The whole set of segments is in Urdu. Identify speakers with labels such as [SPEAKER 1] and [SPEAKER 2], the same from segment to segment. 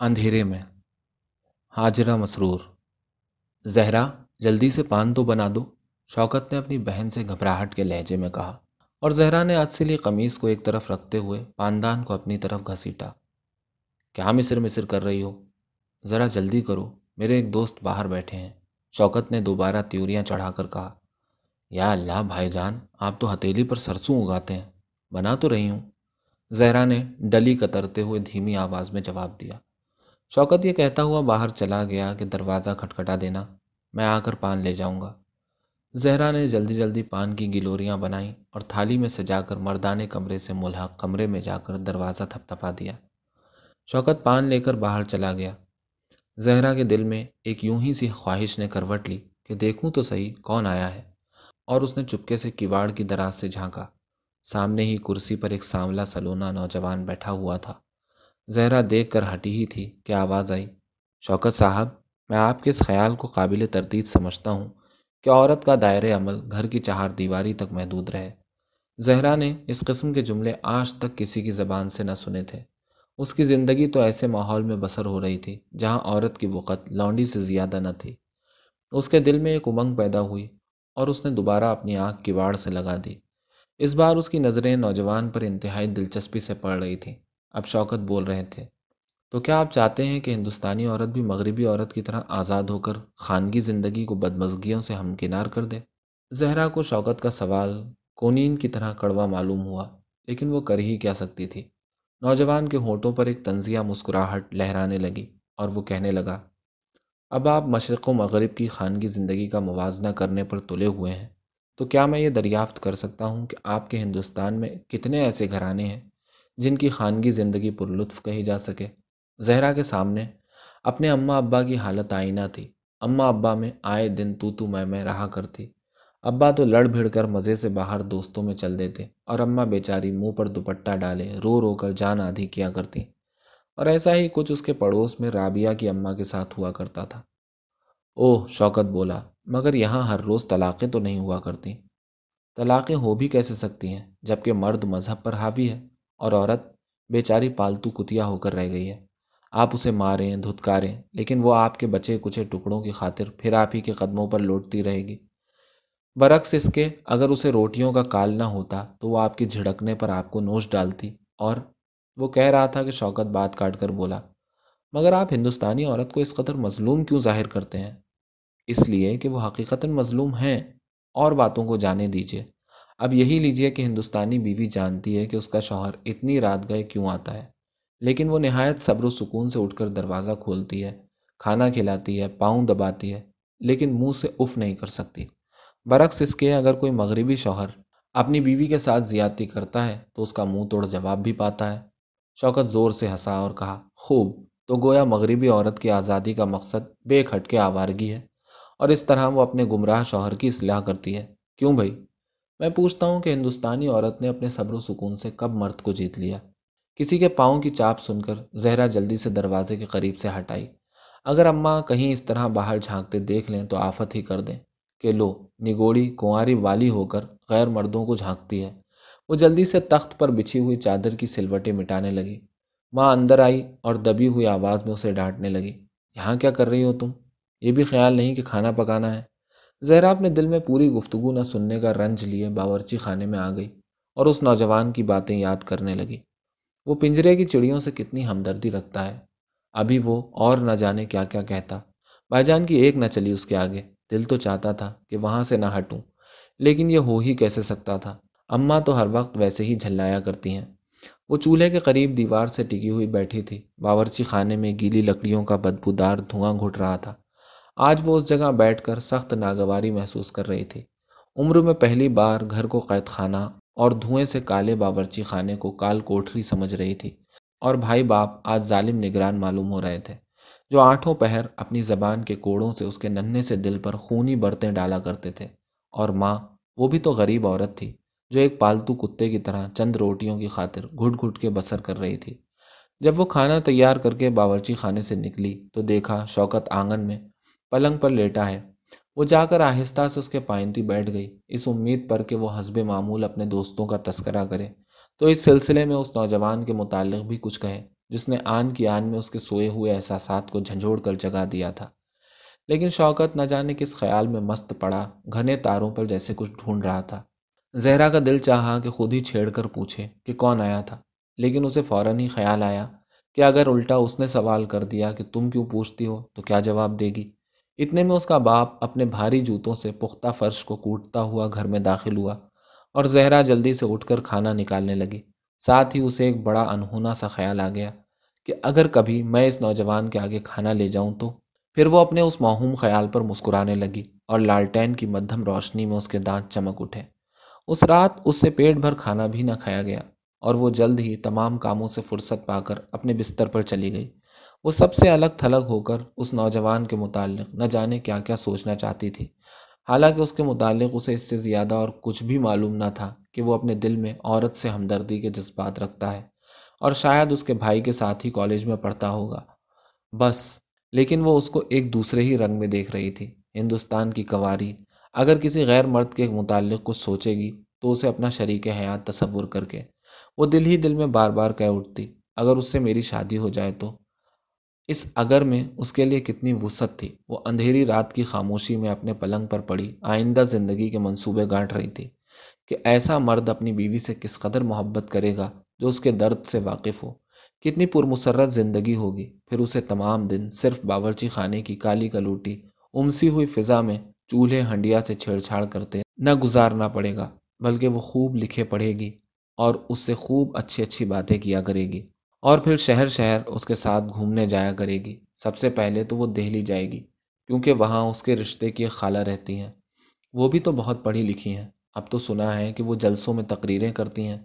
[SPEAKER 1] اندھیرے میں۔ حاجرہ مسرور۔ زہرا، جلدی سے پان تو بنا دو۔ شوکت نے اپنی بہن سے گھبراہٹ کے لہجے میں کہا۔ اور زہرا نے آج سے لی قمیص کو ایک طرف رکھتے ہوئے پاندان کو اپنی طرف گھسیٹا۔ کیا مصر مصر کر رہی ہو؟ ذرا جلدی کرو، میرے ایک دوست باہر بیٹھے ہیں۔ شوکت نے دوبارہ تیوریاں چڑھا کر کہا۔ یا اللہ بھائی جان، آپ تو ہتیلی پر سرسوں اگاتے ہیں۔ بنا تو رہی ہوں۔ زہرا نے ڈلی کترتے ہوئے دھیمی آواز میں جواب دیا۔ شوکت یہ کہتا ہوا باہر چلا گیا کہ دروازہ کھٹکھٹا دینا، میں آ کر پان لے جاؤں گا۔ زہرا نے جلدی جلدی پان کی گلوریاں بنائیں اور تھالی میں سجا کر مردانے کمرے سے ملحق کمرے میں جا کر دروازہ تھپ تھپا دیا۔ شوکت پان لے کر باہر چلا گیا۔ زہرا کے دل میں ایک یوں ہی سی خواہش نے کروٹ لی کہ دیکھوں تو صحیح کون آیا ہے۔ اور اس نے چپکے سے کواڑ کی دراز سے جھانکا۔ سامنے ہی کرسی پر ایک سانولا سلونا نوجوان بیٹھا ہوا تھا۔ زہرا دیکھ کر ہٹی ہی تھی کہ آواز آئی۔ شوکت صاحب، میں آپ کے اس خیال کو قابل تردید سمجھتا ہوں کہ عورت کا دائرۂ عمل گھر کی چہار دیواری تک محدود رہے۔ زہرا نے اس قسم کے جملے آج تک کسی کی زبان سے نہ سنے تھے۔ اس کی زندگی تو ایسے ماحول میں بسر ہو رہی تھی جہاں عورت کی وقت لونڈی سے زیادہ نہ تھی۔ اس کے دل میں ایک امنگ پیدا ہوئی اور اس نے دوبارہ اپنی آنکھ کواڑ سے لگا دی۔ اس بار اس کی نظریں نوجوان پر انتہائی دلچسپی سے پڑ رہی تھیں۔ اب شوکت بول رہے تھے۔ تو کیا آپ چاہتے ہیں کہ ہندوستانی عورت بھی مغربی عورت کی طرح آزاد ہو کر خانگی زندگی کو بدمزگیوں سے ہمکنار کر دے؟ زہرا کو شوکت کا سوال کونین کی طرح کڑوا معلوم ہوا، لیکن وہ کر ہی کیا سکتی تھی۔ نوجوان کے ہونٹوں پر ایک تنزیہ مسکراہٹ لہرانے لگی اور وہ کہنے لگا، اب آپ مشرق و مغرب کی خانگی زندگی کا موازنہ کرنے پر تلے ہوئے ہیں، تو کیا میں یہ دریافت کر سکتا ہوں کہ آپ کے ہندوستان میں کتنے ایسے گھرانے ہیں جن کی خانگی زندگی پر لطف کہی جا سکے۔ زہرا کے سامنے اپنے اماں ابا کی حالت آئینہ تھی۔ اماں ابا میں آئے دن تو تو میں میں رہا کرتی۔ ابا تو لڑ بھڑ کر مزے سے باہر دوستوں میں چل دیتے اور اماں بیچاری منہ پر دوپٹہ ڈالے، رو رو کر جان آدھی کیا کرتی۔ اور ایسا ہی کچھ اس کے پڑوس میں رابعہ کی اماں کے ساتھ ہوا کرتا تھا۔ اوہ، شوکت بولا، مگر یہاں ہر روز طلاقیں تو نہیں ہوا کرتی۔ طلاقیں ہو بھی کیسے سکتی ہیں، جبکہ مرد مذہب پر حاوی ہے؟ اور عورت بیچاری پالتو کتیا ہو کر رہ گئی ہے۔ آپ اسے ماریں، دھتکاریں، لیکن وہ آپ کے بچے کچے ٹکڑوں کی خاطر پھر آپ ہی کے قدموں پر لوٹتی رہے گی۔ برعکس اس کے اگر اسے روٹیوں کا کال نہ ہوتا تو وہ آپ کی جھڑکنے پر آپ کو نوش ڈالتی اور وہ کہہ رہا تھا کہ شوکت بات کاٹ کر بولا، مگر آپ ہندوستانی عورت کو اس قدر مظلوم کیوں ظاہر کرتے ہیں؟ اس لیے کہ وہ حقیقتاً مظلوم ہیں۔ اور باتوں کو جانے دیجیے اب یہی لیجیے کہ ہندوستانی بیوی جانتی ہے کہ اس کا شوہر اتنی رات گئے کیوں آتا ہے۔ لیکن وہ نہایت صبر و سکون سے اٹھ کر دروازہ کھولتی ہے، کھانا کھلاتی ہے، پاؤں دباتی ہے، لیکن منہ سے اف نہیں کر سکتی۔ برعکس اس کے اگر کوئی مغربی شوہر اپنی بیوی کے ساتھ زیادتی کرتا ہے تو اس کا منہ توڑ جواب بھی پاتا ہے۔ شوکت زور سے ہنسا اور کہا، خوب، تو گویا مغربی عورت کی آزادی کا مقصد بے کھٹ کے آوارگی ہے۔ اور اس طرح وہ اپنے گمراہ شوہر کی اصلاح کرتی ہے۔ کیوں بھائی؟ میں پوچھتا ہوں کہ ہندوستانی عورت نے اپنے صبر و سکون سے کب مرد کو جیت لیا؟ کسی کے پاؤں کی چاپ سن کر زہرا جلدی سے دروازے کے قریب سے ہٹائی۔ اگر اماں کہیں اس طرح باہر جھانکتے دیکھ لیں تو آفت ہی کر دیں کہ لو، نگوڑی، کنواری والی ہو کر غیر مردوں کو جھانکتی ہے۔ وہ جلدی سے تخت پر بچھی ہوئی چادر کی سلوٹیں مٹانے لگی۔ ماں اندر آئی اور دبی ہوئی آواز میں اسے ڈانٹنے لگی۔ یہاں کیا کر رہی ہو تم؟ یہ بھی خیال نہیں کہ کھانا پکانا ہے۔ زہرا اپنے دل میں پوری گفتگو نہ سننے کا رنج لیے باورچی خانے میں آ گئی اور اس نوجوان کی باتیں یاد کرنے لگی۔ وہ پنجرے کی چڑیوں سے کتنی ہمدردی رکھتا ہے۔ ابھی وہ اور نہ جانے کیا کیا کہتا۔ بھائی جان کی ایک نہ چلی اس کے آگے۔ دل تو چاہتا تھا کہ وہاں سے نہ ہٹوں، لیکن یہ ہو ہی کیسے سکتا تھا؟ اماں تو ہر وقت ویسے ہی جھلایا کرتی ہیں۔ وہ چولہے کے قریب دیوار سے ٹکی ہوئی بیٹھی تھی۔ باورچی خانے میں گیلی لکڑیوں کا بدبودار دھواں گھٹ رہا تھا۔ آج وہ اس جگہ بیٹھ کر سخت ناگواری محسوس کر رہی تھی۔ عمر میں پہلی بار گھر کو قید خانہ اور دھوئیں سے کالے باورچی خانے کو کال کوٹری سمجھ رہی تھی اور بھائی باپ آج ظالم نگران معلوم ہو رہے تھے۔ جو آٹھوں پہر اپنی زبان کے کوڑوں سے اس کے ننھے سے دل پر خونی برتیں ڈالا کرتے تھے۔ اور ماں، وہ بھی تو غریب عورت تھی جو ایک پالتو کتے کی طرح چند روٹیوں کی خاطر گھٹ گھٹ کے بسر کر رہی تھی۔ جب وہ کھانا تیار کر کے باورچی خانے سے نکلی تو دیکھا شوکت آنگن میں پلنگ پر لیٹا ہے۔ وہ جا کر آہستہ سے اس کے پائنتی بیٹھ گئی۔ اس امید پر کہ وہ حسب معمول اپنے دوستوں کا تذکرہ کرے۔ تو اس سلسلے میں اس نوجوان کے متعلق بھی کچھ کہے، جس نے آن کی آن میں اس کے سوئے ہوئے احساسات کو جھنجھوڑ کر جگا دیا تھا۔ لیکن شوکت نہ جانے کس خیال میں مست پڑا، گھنے تاروں پر جیسے کچھ ڈھونڈ رہا تھا۔ زہرا کا دل چاہا کہ خود ہی چھیڑ کر پوچھے کہ کون آیا تھا، لیکن اسے فوراً ہی خیال آیا کہ اگر الٹا اس نے سوال کر دیا کہ تم کیوں پوچھتی ہو، تو کیا جواب دے گی؟ اتنے میں اس کا باپ اپنے بھاری جوتوں سے پختہ فرش کو کوٹتا ہوا گھر میں داخل ہوا اور زہرا جلدی سے اٹھ کر کھانا نکالنے لگی۔ ساتھ ہی اسے ایک بڑا انہونا سا خیال آ گیا کہ اگر کبھی میں اس نوجوان کے آگے کھانا لے جاؤں تو۔ پھر وہ اپنے اس موہوم خیال پر مسکرانے لگی اور لالٹین کی مدھم روشنی میں اس کے دانت چمک اٹھے۔ اس رات اس سے پیٹ بھر کھانا بھی نہ کھایا گیا اور وہ جلد ہی تمام کاموں سے فرصت پا کر اپنے بستر پر چلی گئی۔ وہ سب سے الگ تھلگ ہو کر اس نوجوان کے متعلق نہ جانے کیا کیا سوچنا چاہتی تھی۔ حالانکہ اس کے متعلق اسے اس سے زیادہ اور کچھ بھی معلوم نہ تھا کہ وہ اپنے دل میں عورت سے ہمدردی کے جذبات رکھتا ہے اور شاید اس کے بھائی کے ساتھ ہی کالج میں پڑھتا ہوگا۔ بس، لیکن وہ اس کو ایک دوسرے ہی رنگ میں دیکھ رہی تھی، ہندوستان کی کواری اگر کسی غیر مرد کے متعلق کچھ سوچے گی تو اسے اپنا شریک حیات تصور کر کے وہ دل ہی دل میں بار بار کہہ اٹھتی، اگر اس سے میری شادی ہو جائے تو۔ اس اگر میں اس کے لیے کتنی وسعت تھی۔ وہ اندھیری رات کی خاموشی میں اپنے پلنگ پر پڑی، آئندہ زندگی کے منصوبے گانٹ رہی تھی کہ ایسا مرد اپنی بیوی سے کس قدر محبت کرے گا جو اس کے درد سے واقف ہو۔ کتنی پرمسرت زندگی ہوگی۔ پھر اسے تمام دن صرف باورچی خانے کی کالی کلوٹی، امسی ہوئی فضا میں چولہے ہنڈیا سے چھیڑ چھاڑ کرتے نہ گزارنا پڑے گا، بلکہ وہ خوب لکھے پڑھے گی اور اس سے خوب اچھی اچھی باتیں کیا کرے گی۔ اور پھر شہر شہر اس کے ساتھ گھومنے جایا کرے گی۔ سب سے پہلے تو وہ دہلی جائے گی، کیونکہ وہاں اس کے رشتے کی خالہ رہتی ہیں۔ وہ بھی تو بہت پڑھی لکھی ہیں۔ اب تو سنا ہے کہ وہ جلسوں میں تقریریں کرتی ہیں۔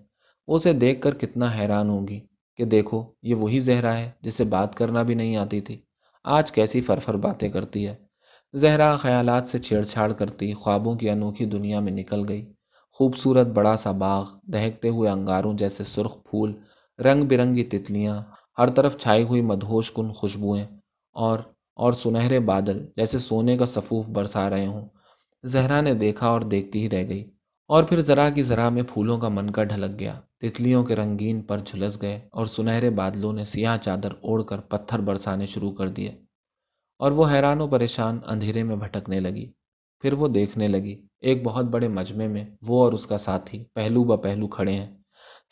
[SPEAKER 1] وہ اسے دیکھ کر کتنا حیران ہوگی کہ دیکھو، یہ وہی زہرا ہے جسے بات کرنا بھی نہیں آتی تھی۔ آج کیسی فرفر باتیں کرتی ہے۔ زہرا خیالات سے چھیڑ چھاڑ کرتی خوابوں کی انوکھی دنیا میں نکل گئی۔ خوبصورت بڑا سا باغ، دہکتے ہوئے انگاروں جیسے سرخ پھول رنگ برنگی تتلیاں، ہر طرف چھائی ہوئی مدہوش کن خوشبوئیں اور اور سنہرے بادل جیسے سونے کا صفوف برسا رہے ہوں۔ زہرا نے دیکھا اور دیکھتی ہی رہ گئی۔ اور پھر ذرا کی ذرا میں پھولوں کا من کا ڈھلک گیا۔ تتلیوں کے رنگین پر جھلس گئے اور سنہرے بادلوں نے سیاہ چادر اوڑھ کر پتھر برسانے شروع کر دیے۔ اور وہ حیران و پریشان اندھیرے میں بھٹکنے لگی۔ پھر وہ دیکھنے لگی۔ ایک بہت بڑے مجمع میں وہ اور اس کا ساتھی پہلو ب پہلو کھڑے ہیں۔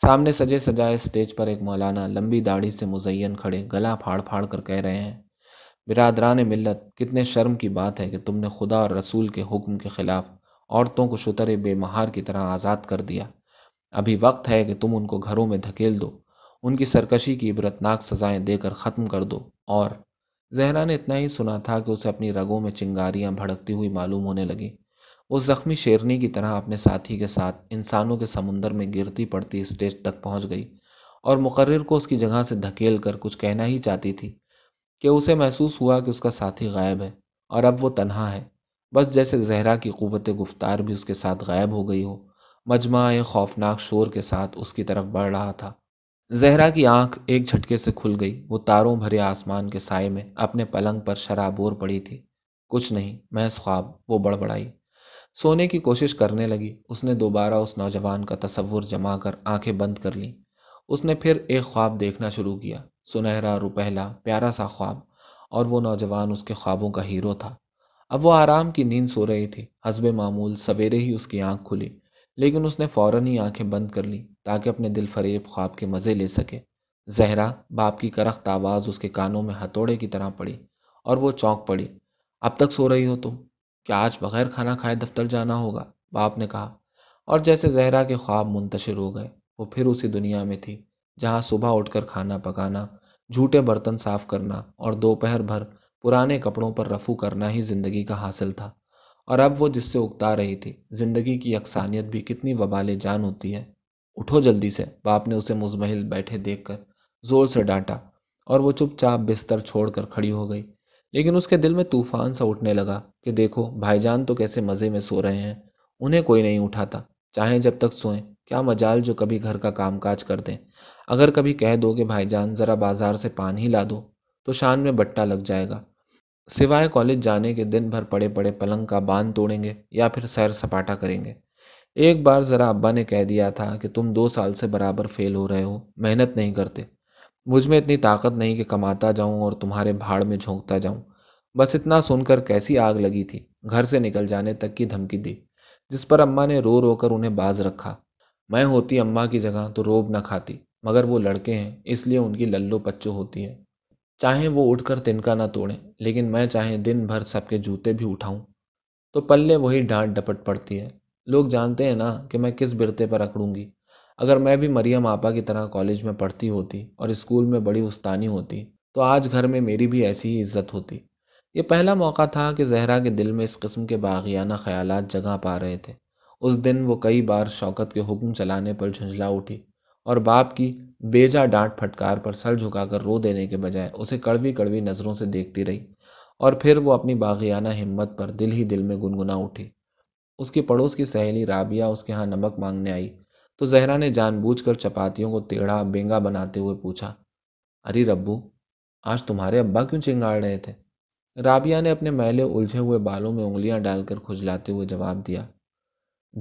[SPEAKER 1] سامنے سجے سجائے اسٹیج پر ایک مولانا لمبی داڑھی سے مزین کھڑے گلا پھاڑ پھاڑ کر کہہ رہے ہیں، برادران ملت، کتنے شرم کی بات ہے کہ تم نے خدا اور رسول کے حکم کے خلاف عورتوں کو شتر بے مہار کی طرح آزاد کر دیا۔ ابھی وقت ہے کہ تم ان کو گھروں میں دھکیل دو، ان کی سرکشی کی عبرتناک سزائیں دے کر ختم کر دو۔ اور زہرا نے اتنا ہی سنا تھا کہ اسے اپنی رگوں میں چنگاریاں بھڑکتی ہوئی معلوم ہونے لگی وہ زخمی شیرنی کی طرح اپنے ساتھی کے ساتھ انسانوں کے سمندر میں گرتی پڑتی اسٹیج تک پہنچ گئی اور مقرر کو اس کی جگہ سے دھکیل کر کچھ کہنا ہی چاہتی تھی کہ اسے محسوس ہوا کہ اس کا ساتھی غائب ہے اور اب وہ تنہا ہے۔ بس جیسے زہرا کی قوت گفتار بھی اس کے ساتھ غائب ہو گئی ہو، مجمع ایک خوفناک شور کے ساتھ اس کی طرف بڑھ رہا تھا۔ زہرا کی آنکھ ایک جھٹکے سے کھل گئی، وہ تاروں بھرے آسمان کے سائے میں اپنے پلنگ پر شرابور پڑی تھی۔ کچھ نہیں، محض خواب، وہ بڑبڑائی۔ سونے کی کوشش کرنے لگی۔ اس نے دوبارہ اس نوجوان کا تصور جما کر آنکھیں بند کر لیں۔ اس نے پھر ایک خواب دیکھنا شروع کیا۔ سنہرا روپہلا، پیارا سا خواب، اور وہ نوجوان اس کے خوابوں کا ہیرو تھا۔ اب وہ آرام کی نیند سو رہی تھی حسب معمول سویرے ہی اس کی آنکھ کھلی، لیکن اس نے فوراً ہی آنکھیں بند کر لی تاکہ اپنے دل فریب خواب کے مزے لے سکے۔ زہرا، باپ کی کرخت آواز اس کے کانوں میں ہتھوڑے کی طرح پڑی اور وہ چونک پڑی۔ اب تک سو رہی ہو تم؟ کیا آج بغیر کھانا کھائے دفتر جانا ہوگا، باپ نے کہا۔ اور جیسے زہرا کے خواب منتشر ہو گئے، وہ پھر اسی دنیا میں تھی جہاں صبح اٹھ کر کھانا پکانا، جھوٹے برتن صاف کرنا اور دوپہر بھر پرانے کپڑوں پر رفو کرنا ہی زندگی کا حاصل تھا۔ اور اب وہ جس سے اگتا رہی تھی، زندگی کی یکسانیت بھی کتنی وبال جان ہوتی ہے۔ اٹھو جلدی سے، باپ نے اسے مزمحل بیٹھے دیکھ کر زور سے ڈانٹا اور وہ چپ چاپ بستر چھوڑ کر کھڑی ہو گئی۔ لیکن اس کے دل میں طوفان سا اٹھنے لگا کہ دیکھو، بھائی جان تو کیسے مزے میں سو رہے ہیں۔ انہیں کوئی نہیں اٹھاتا۔ چاہیں جب تک سوئیں، کیا مجال جو کبھی گھر کا کام کاج کر دیں۔ اگر کبھی کہہ دو کہ بھائی جان، ذرا بازار سے پانی لا دو، تو شان میں بٹا لگ جائے گا۔ سوائے کالج جانے کے دن بھر پڑے پڑے پلنگ کا باندھ توڑیں گے یا پھر سیر سپاٹا کریں گے۔ ایک بار ذرا ابا نے کہہ دیا تھا کہ تم دو سال سے برابر فیل ہو رہے ہو، محنت نہیں کرتے۔ مجھ میں اتنی طاقت نہیں کہ کماتا جاؤں اور تمہارے بھاڑ میں جھونکتا جاؤں۔ بس اتنا سن کر کیسی آگ لگی تھی۔ گھر سے نکل جانے تک کی دھمکی دی، جس پر اماں نے رو رو کر انہیں باز رکھا۔ میں ہوتی اماں کی جگہ تو روب نہ کھاتی، مگر وہ لڑکے ہیں، اس لیے ان کی للو پچو ہوتی ہے۔ چاہیں وہ اٹھ کر تنکا نہ توڑیں، لیکن میں چاہیں دن بھر سب کے جوتے بھی اٹھاؤں۔ تو پلے وہی ڈانٹ ڈپٹ پڑتی ہے۔ لوگ جانتے ہیں نا کہ میں کس برتے پر اکڑوں گی۔ اگر میں بھی مریم آپا کی طرح کالج میں پڑھتی ہوتی اور اسکول میں بڑی استانی ہوتی، تو آج گھر میں میری بھی ایسی ہی عزت ہوتی۔ یہ پہلا موقع تھا کہ زہرا کے دل میں اس قسم کے باغیانہ خیالات جگہ پا رہے تھے۔ اس دن وہ کئی بار شوکت کے حکم چلانے پر جھنجھلا اٹھی اور باپ کی بیجا ڈانٹ پھٹکار پر سر جھکا کر رو دینے کے بجائے اسے کڑوی کڑوی نظروں سے دیکھتی رہی اور پھر وہ اپنی باغیانہ ہمت پر دل ہی دل میں گنگنا اٹھی۔ اس کی پڑوس کی سہیلی رابعہ اس کے ہاں نمک مانگنے آئی۔ تو زہرا نے جان بوجھ کر چپاتیوں کو ٹیڑھا بینگا بناتے ہوئے پوچھا، ارے ربو، آج تمہارے ابا کیوں چنگاڑ رہے تھے؟ رابعہ نے اپنے میلے الجھے ہوئے بالوں میں انگلیاں ڈال کر کھجلاتے ہوئے جواب دیا،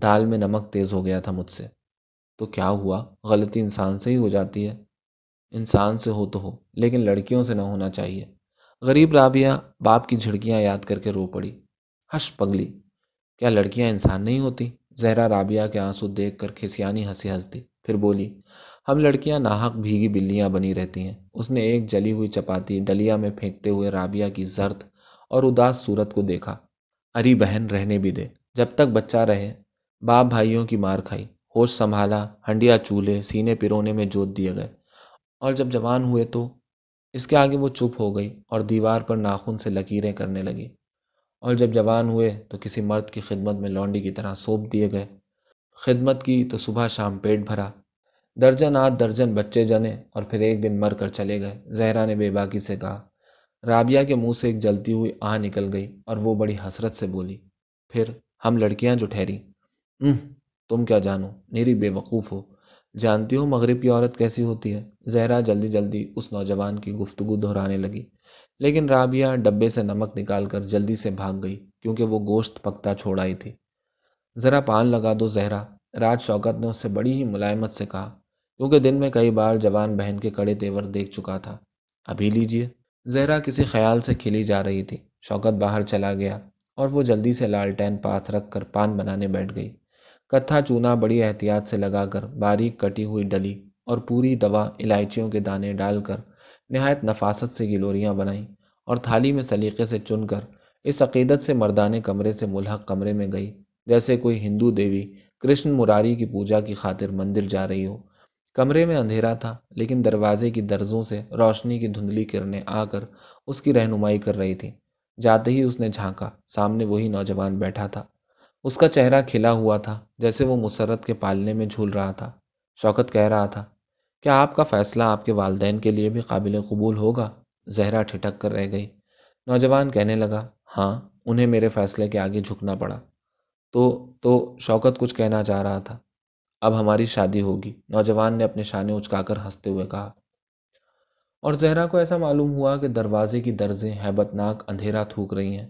[SPEAKER 1] دال میں نمک تیز ہو گیا تھا مجھ سے۔ تو کیا ہوا؟ غلطی انسان سے ہی ہو جاتی ہے۔ انسان سے ہو تو ہو، لیکن لڑکیوں سے نہ ہونا چاہیے۔ غریب رابعہ باپ کی جھڑکیاں یاد کر کے رو پڑی۔ ہش پگلی، کیا لڑکیاں انسان نہیں ہوتی؟ زہرا رابعہ کے آنسو دیکھ کر کھسیانی ہنسی ہنس دی پھر بولی، ہم لڑکیاں ناحق بھیگی بلیاں بنی رہتی ہیں۔ اس نے ایک جلی ہوئی چپاتی ڈلیا میں پھینکتے ہوئے رابعہ کی زرد اور اداس صورت کو دیکھا۔ اری بہن رہنے بھی دے۔ جب تک بچہ رہے، باپ بھائیوں کی مار کھائی، ہوش سنبھالا، ہنڈیا چولہے، سینے پرونے میں جوت دیے گئے۔ اور جب جوان ہوئے تو اس کے آگے وہ چپ ہو گئی اور دیوار پر ناخن سے لکیریں کرنے لگی۔ اور جب جوان ہوئے تو کسی مرد کی خدمت میں لونڈی کی طرح سونپ دیے گئے۔ خدمت کی تو صبح شام پیٹ بھرا۔ درجن آدھ درجن بچے جنے اور پھر ایک دن مر کر چلے گئے۔ زہرا نے بے باکی سے کہا، رابعہ کے منہ سے ایک جلتی ہوئی آہ نکل گئی اور وہ بڑی حسرت سے بولی، پھر ہم لڑکیاں جو ٹھہری۔ تم کیا جانو؟ میری بے وقوف ہو۔ جانتی ہو مغرب کی عورت کیسی ہوتی ہے؟ زہرا جلدی جلدی اس نوجوان کی گفتگو دہرانے لگی۔ لیکن رابعہ ڈبے سے نمک نکال کر جلدی سے بھاگ گئی کیونکہ وہ گوشت پکتا چھوڑ آئی تھی۔ ذرا پان لگا دو زہرا، راج شوکت نے اس سے بڑی ہی ملائمت سے کہا، کیونکہ دن میں کئی بار جوان بہن کے کڑے تیور دیکھ چکا تھا۔ ابھی لیجیے زہرا کسی خیال سے کھلی جا رہی تھی۔ شوکت باہر چلا گیا اور وہ جلدی سے لالٹین پاس رکھ کر پان بنانے بیٹھ گئی۔ کتھا چونا بڑی احتیاط سے لگا کر باریک کٹی ہوئی ڈلی اور پوری دوا الائچیوں کے دانے ڈال کر نہایت نفاست سے گلوریاں بنائیں اور تھالی میں سلیقے سے چن کر اس عقیدت سے مردانے کمرے سے ملحق کمرے میں گئی۔ جیسے کوئی ہندو دیوی کرشن مراری کی پوجا کی خاطر مندر جا رہی ہو۔ کمرے میں اندھیرا تھا، لیکن دروازے کی درزوں سے روشنی کی دھندلی کرنے آ کر اس کی رہنمائی کر رہی تھی۔ جاتے ہی اس نے جھانکا، سامنے وہی نوجوان بیٹھا تھا۔ اس کا چہرہ کھلا ہوا تھا، جیسے وہ مسرت کے پالنے میں جھول رہا تھا۔ شوکت کہہ رہا تھا کیا آپ کا فیصلہ آپ کے والدین کے لیے بھی قابل قبول ہوگا؟ زہرا ٹھٹک کر رہ گئی۔ نوجوان کہنے لگا ہاں انہیں میرے فیصلے کے آگے جھکنا پڑا۔ تو تو شوکت کچھ کہنا چاہ رہا تھا۔ اب ہماری شادی ہوگی۔ نوجوان نے اپنے شانے اچکا کر ہنستے ہوئے کہا۔ اور زہرا کو ایسا معلوم ہوا کہ دروازے کی درزیں ہیبت ناک اندھیرا تھوک رہی ہیں۔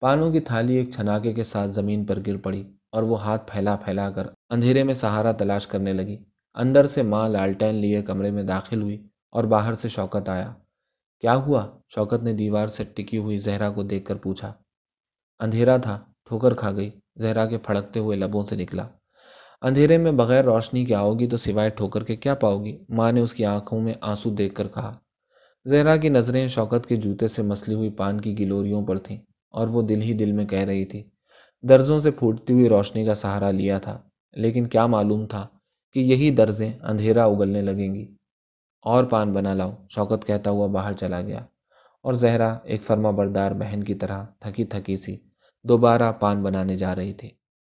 [SPEAKER 1] پانوں کی تھالی ایک چھناکے کے ساتھ زمین پر گر پڑی اور وہ ہاتھ پھیلا پھیلا کر اندھیرے میں سہارا تلاش کرنے لگی۔ اندر سے ماں لالٹین لیے کمرے میں داخل ہوئی اور باہر سے شوکت آیا۔ کیا ہوا؟ شوکت نے دیوار سے ٹکی ہوئی زہرا کو دیکھ کر پوچھا۔ اندھیرا تھا، ٹھوکر کھا گئی۔ زہرا کے پھڑکتے ہوئے لبوں سے نکلا۔ اندھیرے میں بغیر روشنی کے آؤ گی تو سوائے ٹھوکر کے کیا پاؤ گی ماں نے اس کی آنکھوں میں آنسو دیکھ کر کہا۔ زہرا کی نظریں شوکت کے جوتے سے مسلی ہوئی پان کی گلوریوں پر تھیں اور وہ دل ہی دل میں کہہ رہی تھی۔ درزوں سے پھوٹتی ہوئی روشنی کا سہارا لیا تھا، لیکن کیا معلوم تھا کہ یہی درزیں اندھیرا اگلنے لگیں گی۔ اور پان بنا لاؤ، شوکت کہتا ہوا باہر چلا گیا۔ اور زہرا ایک فرما بردار بہن کی طرح تھکی تھکی سی، دوبارہ پان بنانے جا رہی تھی۔